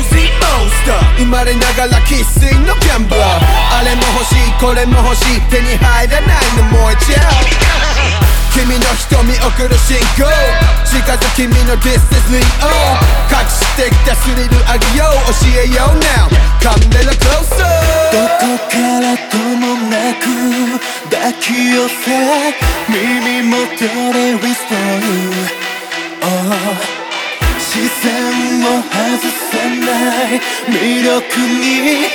OZ モンスター生まれながら生粋のギャンブラー。あれも欲しいこれも欲しい。手に入らないの燃えちゃう君の瞳送る信号近づ君の This is Leo 隠してきたスリルあげよう。教えよう now Come little closer どこからともなく抱き寄せ。耳元で whisper、oh 魅力に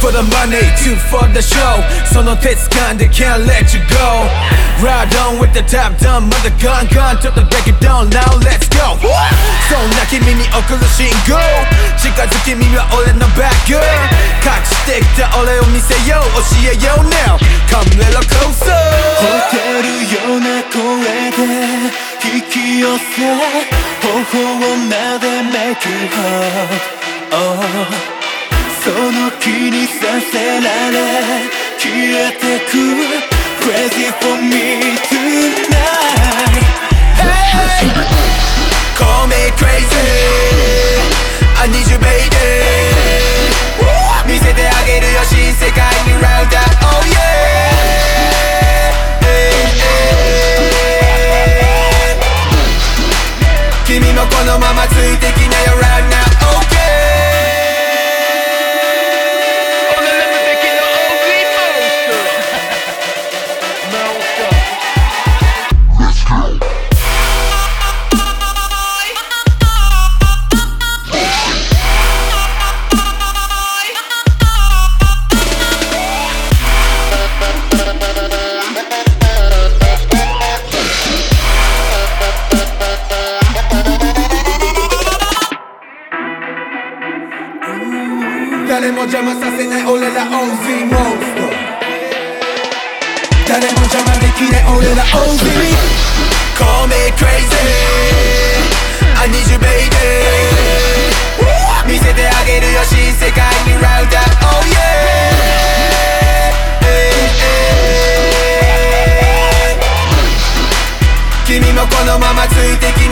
for the money, two for the show その鉄感で can't let you go Ride on with the top down まだガンガンちょっと break it down now let's go そんな君に送る信号近づき耳は俺のバック隠してきた俺を見せよう教えよう now Come little closer 吠えるような声で引き寄せ頬を撫で make you hot Oh その気にさせられ消えてく Crazy for me tonight 誰も邪魔させない。俺らオーモンス誰も邪魔できない。俺ら OZ Call me crazy I need you baby 見せてあげるよ新世界にラウダ。ー Oh yeah 君もこのままついてき